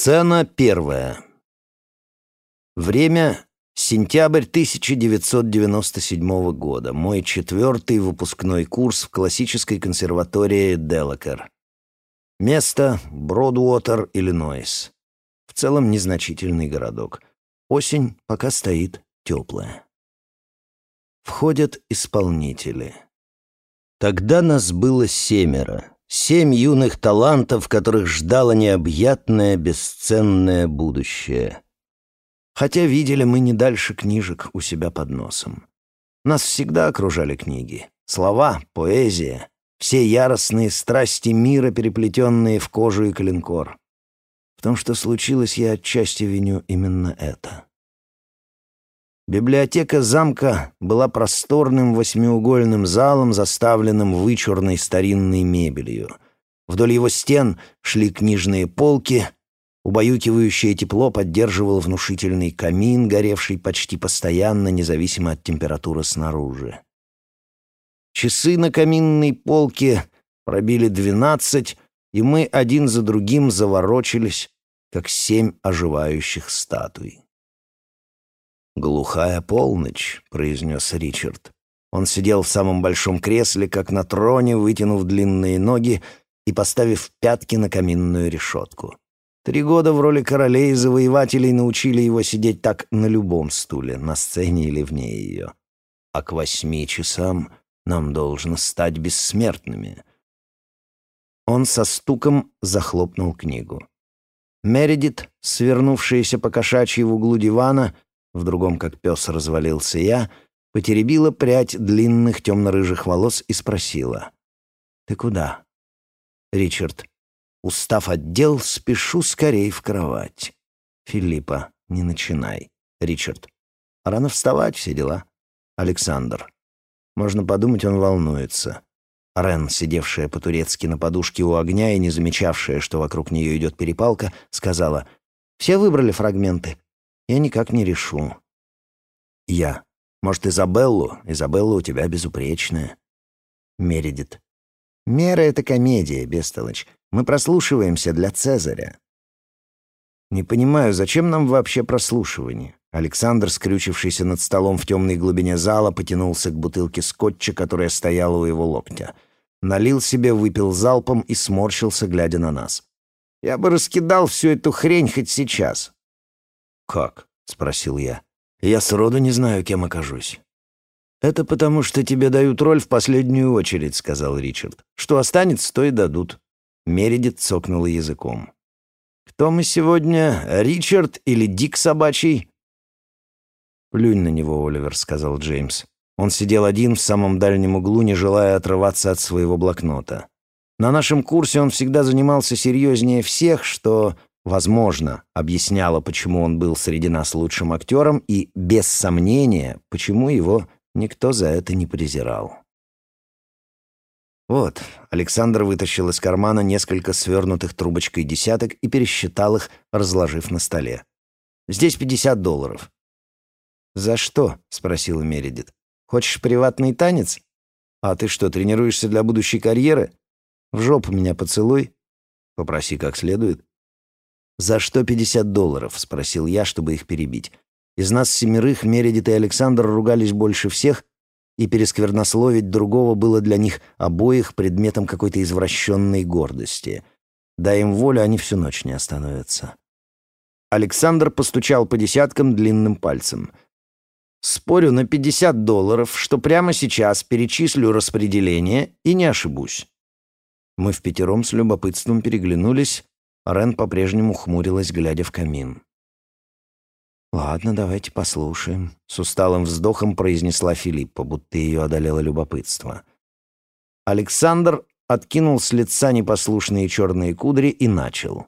Сцена первая. Время — сентябрь 1997 года. Мой четвертый выпускной курс в классической консерватории Делакер. Место — Бродуотер, Иллинойс. В целом незначительный городок. Осень пока стоит теплая. Входят исполнители. Тогда нас было семеро. Семь юных талантов, которых ждало необъятное, бесценное будущее. Хотя видели мы не дальше книжек у себя под носом. Нас всегда окружали книги. Слова, поэзия, все яростные страсти мира, переплетенные в кожу и коленкор. В том, что случилось, я отчасти виню именно это. Библиотека замка была просторным восьмиугольным залом, заставленным вычурной старинной мебелью. Вдоль его стен шли книжные полки, убаюкивающее тепло поддерживал внушительный камин, горевший почти постоянно, независимо от температуры снаружи. Часы на каминной полке пробили двенадцать, и мы один за другим заворочились, как семь оживающих статуй. «Глухая полночь», — произнес Ричард. Он сидел в самом большом кресле, как на троне, вытянув длинные ноги и поставив пятки на каминную решетку. Три года в роли королей и завоевателей научили его сидеть так на любом стуле, на сцене или вне ее. А к восьми часам нам должно стать бессмертными. Он со стуком захлопнул книгу. Мередит, свернувшаяся по кошачьи в углу дивана, в другом, как пес, развалился я, потеребила прядь длинных темно-рыжих волос и спросила. «Ты куда?» «Ричард, устав отдел, спешу скорей в кровать». «Филиппа, не начинай». «Ричард, рано вставать, все дела». «Александр». Можно подумать, он волнуется. Рен, сидевшая по-турецки на подушке у огня и не замечавшая, что вокруг нее идет перепалка, сказала, «Все выбрали фрагменты. Я никак не решу. Я. Может, Изабеллу? Изабелла у тебя безупречная. Мередит. Мера — это комедия, бестолочь. Мы прослушиваемся для Цезаря. Не понимаю, зачем нам вообще прослушивание? Александр, скрючившийся над столом в темной глубине зала, потянулся к бутылке скотча, которая стояла у его локтя. Налил себе, выпил залпом и сморщился, глядя на нас. «Я бы раскидал всю эту хрень хоть сейчас. «Как?» — спросил я. «Я сроду не знаю, кем окажусь». «Это потому, что тебе дают роль в последнюю очередь», — сказал Ричард. «Что останется, то и дадут». Мередит цокнула языком. «Кто мы сегодня, Ричард или Дик собачий?» «Плюнь на него, Оливер», — сказал Джеймс. Он сидел один в самом дальнем углу, не желая отрываться от своего блокнота. На нашем курсе он всегда занимался серьезнее всех, что возможно, объясняло, почему он был среди нас лучшим актером, и, без сомнения, почему его никто за это не презирал. Вот, Александр вытащил из кармана несколько свернутых трубочкой десяток и пересчитал их, разложив на столе. «Здесь пятьдесят долларов». «За что?» — спросила Мередит. «Хочешь приватный танец? А ты что, тренируешься для будущей карьеры? В жопу меня поцелуй. Попроси как следует». «За что пятьдесят долларов?» — спросил я, чтобы их перебить. Из нас семерых Мередит и Александр ругались больше всех, и пересквернословить другого было для них обоих предметом какой-то извращенной гордости. Дай им волю, они всю ночь не остановятся. Александр постучал по десяткам длинным пальцем. «Спорю на пятьдесят долларов, что прямо сейчас перечислю распределение и не ошибусь». Мы в пятером с любопытством переглянулись, Рен по-прежнему хмурилась, глядя в камин. «Ладно, давайте послушаем», — с усталым вздохом произнесла Филиппа, будто ее одолело любопытство. Александр откинул с лица непослушные черные кудри и начал.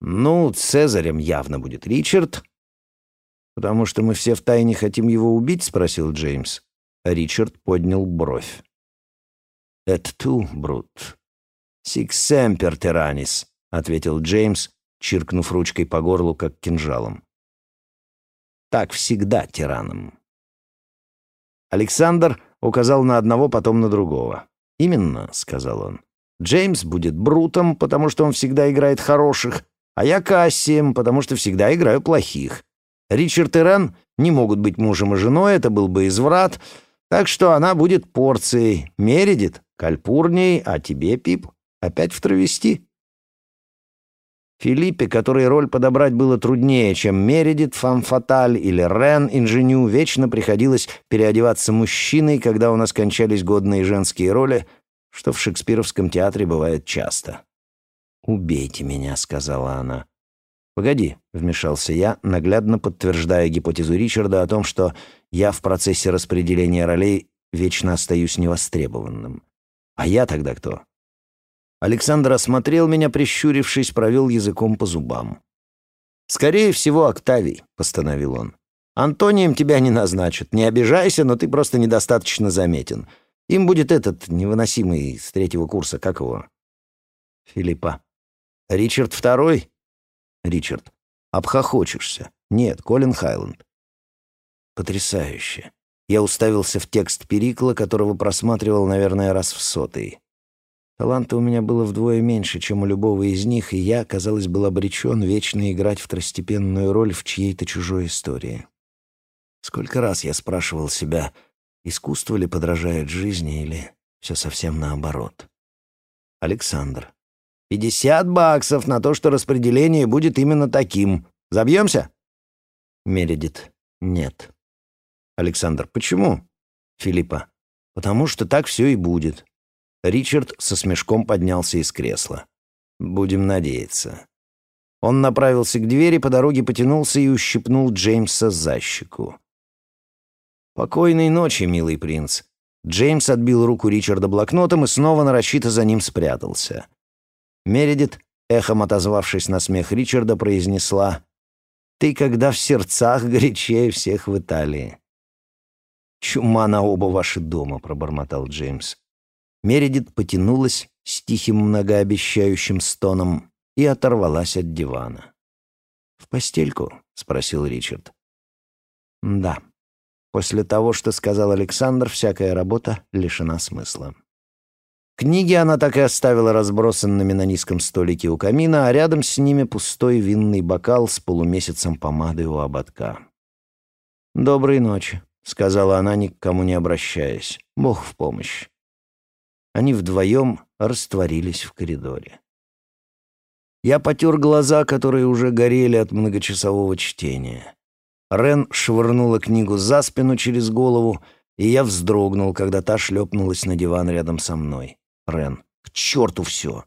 «Ну, Цезарем явно будет Ричард». «Потому что мы все втайне хотим его убить?» — спросил Джеймс. Ричард поднял бровь. «Это ту, Брут. «Сиксемпер тиранис», — ответил Джеймс, чиркнув ручкой по горлу, как кинжалом. «Так всегда тираном». Александр указал на одного, потом на другого. «Именно», — сказал он. «Джеймс будет брутом, потому что он всегда играет хороших, А я Кассием, потому что всегда играю плохих. Ричард и Рен не могут быть мужем и женой, это был бы изврат, так что она будет порцией. Мередит — кальпурней, а тебе, Пип, опять в травести. Филиппе, которой роль подобрать было труднее, чем Мередит, Фамфаталь или Рен, инженю, вечно приходилось переодеваться мужчиной, когда у нас кончались годные женские роли, что в шекспировском театре бывает часто. «Убейте меня», — сказала она. «Погоди», — вмешался я, наглядно подтверждая гипотезу Ричарда о том, что я в процессе распределения ролей вечно остаюсь невостребованным. «А я тогда кто?» Александр осмотрел меня, прищурившись, провел языком по зубам. «Скорее всего, Октавий», — постановил он. «Антонием тебя не назначат. Не обижайся, но ты просто недостаточно заметен. Им будет этот невыносимый с третьего курса, как его?» «Филиппа». «Ричард Второй?» «Ричард». «Обхохочешься». «Нет, Колин Хайланд». «Потрясающе». Я уставился в текст Перикла, которого просматривал, наверное, раз в сотый. Таланта у меня было вдвое меньше, чем у любого из них, и я, казалось, был обречен вечно играть второстепенную роль в чьей-то чужой истории. Сколько раз я спрашивал себя, искусство ли подражает жизни или все совсем наоборот. Александр. «Пятьдесят баксов на то, что распределение будет именно таким. Забьемся?» Мередит. «Нет». Александр. «Почему?» Филиппа. «Потому что так все и будет. Ричард со смешком поднялся из кресла. «Будем надеяться». Он направился к двери, по дороге потянулся и ущипнул Джеймса за щеку. «Покойной ночи, милый принц». Джеймс отбил руку Ричарда блокнотом и снова нарочито за ним спрятался. Мередит, эхом отозвавшись на смех Ричарда, произнесла «Ты когда в сердцах горячее всех в Италии». «Чума на оба ваши дома», — пробормотал Джеймс. Мередит потянулась с тихим многообещающим стоном и оторвалась от дивана. «В постельку?» — спросил Ричард. «Да. После того, что сказал Александр, всякая работа лишена смысла». Книги она так и оставила разбросанными на низком столике у камина, а рядом с ними пустой винный бокал с полумесяцем помады у ободка. «Доброй ночи», — сказала она, ни к кому не обращаясь. «Бог в помощь». Они вдвоем растворились в коридоре. Я потер глаза, которые уже горели от многочасового чтения. Рен швырнула книгу за спину через голову, и я вздрогнул, когда та шлепнулась на диван рядом со мной. Рен. К черту все.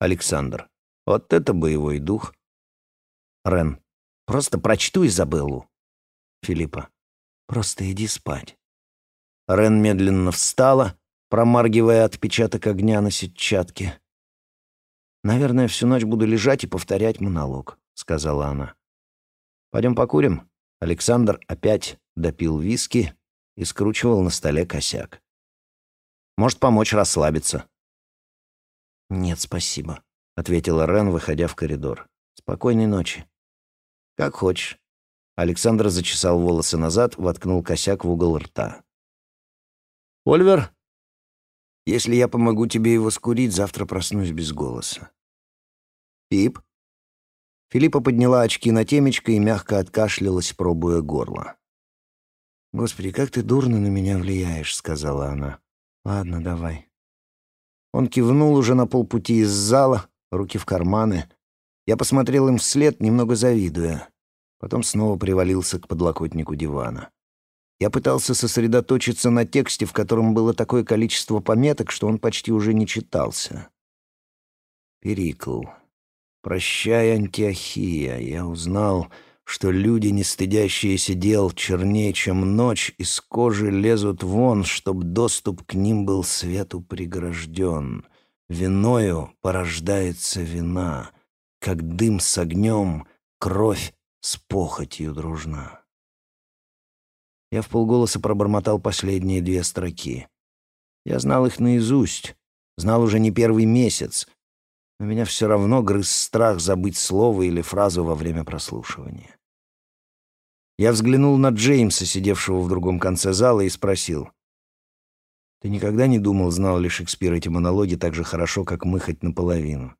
Александр. Вот это боевой дух. Рен. Просто прочту Изабеллу. Филиппа. Просто иди спать. Рен медленно встала, промаргивая отпечаток огня на сетчатке. «Наверное, всю ночь буду лежать и повторять монолог», — сказала она. «Пойдем покурим?» Александр опять допил виски и скручивал на столе косяк. «Может, помочь расслабиться?» «Нет, спасибо», — ответила Рен, выходя в коридор. «Спокойной ночи». «Как хочешь». Александр зачесал волосы назад, воткнул косяк в угол рта. «Ольвер, если я помогу тебе его скурить, завтра проснусь без голоса. Пип? Филиппа подняла очки на темечко и мягко откашлялась, пробуя горло. «Господи, как ты дурно на меня влияешь», — сказала она. «Ладно, давай». Он кивнул уже на полпути из зала, руки в карманы. Я посмотрел им вслед, немного завидуя. Потом снова привалился к подлокотнику дивана. Я пытался сосредоточиться на тексте, в котором было такое количество пометок, что он почти уже не читался. Перикл. «Прощай, Антиохия, я узнал, что люди, не стыдящиеся дел, чернее, чем ночь, из кожи лезут вон, чтоб доступ к ним был свету прегражден. Виною порождается вина, как дым с огнем, кровь с похотью дружна». Я в полголоса пробормотал последние две строки. Я знал их наизусть, знал уже не первый месяц, но меня все равно грыз страх забыть слово или фразу во время прослушивания. Я взглянул на Джеймса, сидевшего в другом конце зала, и спросил. «Ты никогда не думал, знал ли Шекспир эти монологи так же хорошо, как мы хоть наполовину?»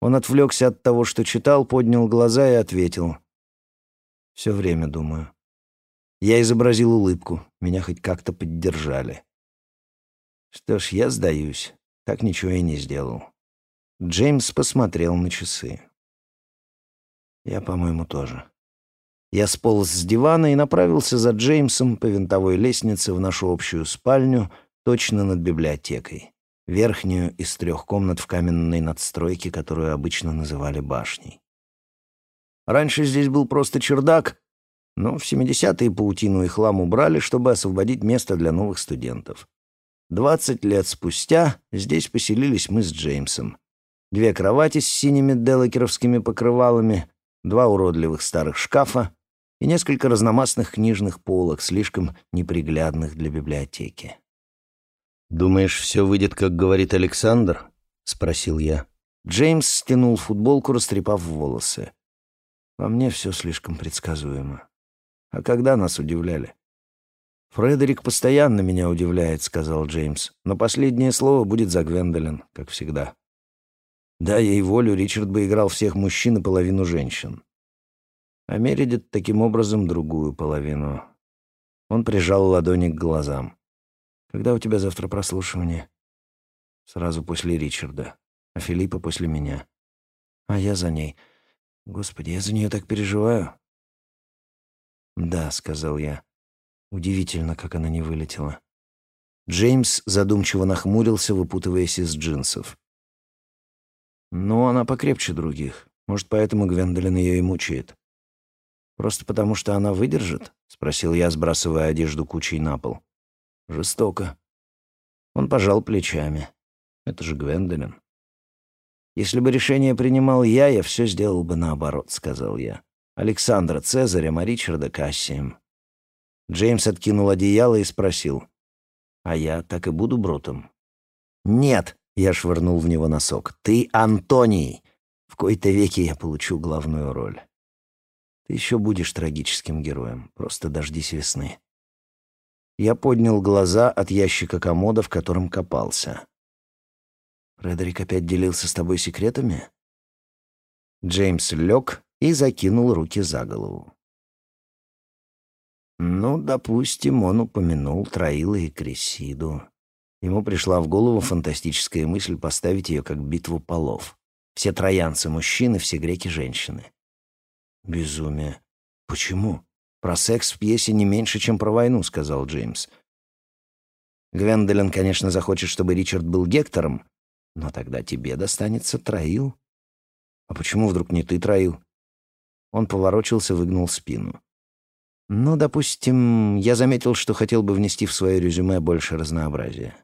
Он отвлекся от того, что читал, поднял глаза и ответил. «Все время думаю». Я изобразил улыбку. Меня хоть как-то поддержали. Что ж, я сдаюсь. Так ничего и не сделал. Джеймс посмотрел на часы. Я, по-моему, тоже. Я сполз с дивана и направился за Джеймсом по винтовой лестнице в нашу общую спальню, точно над библиотекой. Верхнюю из трех комнат в каменной надстройке, которую обычно называли башней. Раньше здесь был просто чердак, но в 70-е паутину и хлам убрали, чтобы освободить место для новых студентов. Двадцать лет спустя здесь поселились мы с Джеймсом. Две кровати с синими делакеровскими покрывалами, два уродливых старых шкафа и несколько разномастных книжных полок, слишком неприглядных для библиотеки. «Думаешь, все выйдет, как говорит Александр?» — спросил я. Джеймс стянул футболку, растрепав волосы. «Во мне все слишком предсказуемо. А когда нас удивляли? «Фредерик постоянно меня удивляет», — сказал Джеймс. «Но последнее слово будет за Гвендолин, как всегда». Да, ей волю, Ричард бы играл всех мужчин и половину женщин. А Мередит таким образом другую половину. Он прижал ладони к глазам. «Когда у тебя завтра прослушивание?» «Сразу после Ричарда, а Филиппа после меня. А я за ней. Господи, я за нее так переживаю». «Да», — сказал я. Удивительно, как она не вылетела. Джеймс задумчиво нахмурился, выпутываясь из джинсов. «Ну, она покрепче других. Может, поэтому Гвендолин ее и мучает». «Просто потому, что она выдержит?» — спросил я, сбрасывая одежду кучей на пол. «Жестоко». Он пожал плечами. «Это же Гвендолин». «Если бы решение принимал я, я все сделал бы наоборот», — сказал я. Александра Цезарем, а Ричарда Кассием. Джеймс откинул одеяло и спросил. «А я так и буду Брутом?» «Нет!» — я швырнул в него носок. «Ты Антоний! В кои-то веки я получу главную роль. Ты еще будешь трагическим героем. Просто дождись весны». Я поднял глаза от ящика комода, в котором копался. «Фредерик опять делился с тобой секретами?» Джеймс лег и закинул руки за голову. Ну, допустим, он упомянул Троила и Кресиду. Ему пришла в голову фантастическая мысль поставить ее как битву полов. Все троянцы — мужчины, все греки — женщины. Безумие. Почему? Про секс в пьесе не меньше, чем про войну, сказал Джеймс. Гвендолин, конечно, захочет, чтобы Ричард был Гектором, но тогда тебе достанется Троил. А почему вдруг не ты Троил? Он поворочился, выгнул спину. «Ну, допустим, я заметил, что хотел бы внести в свое резюме больше разнообразия».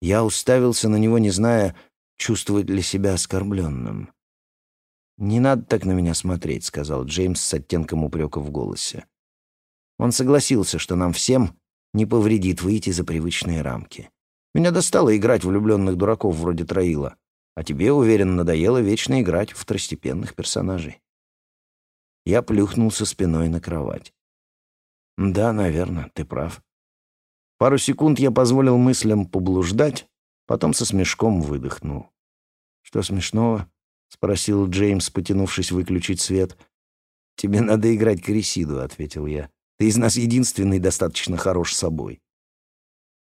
Я уставился на него, не зная, чувствовать ли себя оскорбленным. «Не надо так на меня смотреть», — сказал Джеймс с оттенком упрека в голосе. Он согласился, что нам всем не повредит выйти за привычные рамки. Меня достало играть влюбленных дураков вроде Троила, а тебе, уверен, надоело вечно играть второстепенных персонажей. Я плюхнулся спиной на кровать. «Да, наверное, ты прав». Пару секунд я позволил мыслям поблуждать, потом со смешком выдохнул. «Что смешного?» — спросил Джеймс, потянувшись выключить свет. «Тебе надо играть Крисиду», — ответил я. «Ты из нас единственный достаточно хорош собой».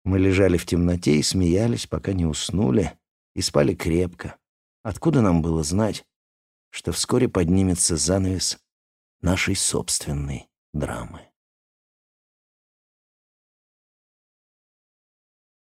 Мы лежали в темноте и смеялись, пока не уснули, и спали крепко. Откуда нам было знать, что вскоре поднимется занавес нашей собственной драмы.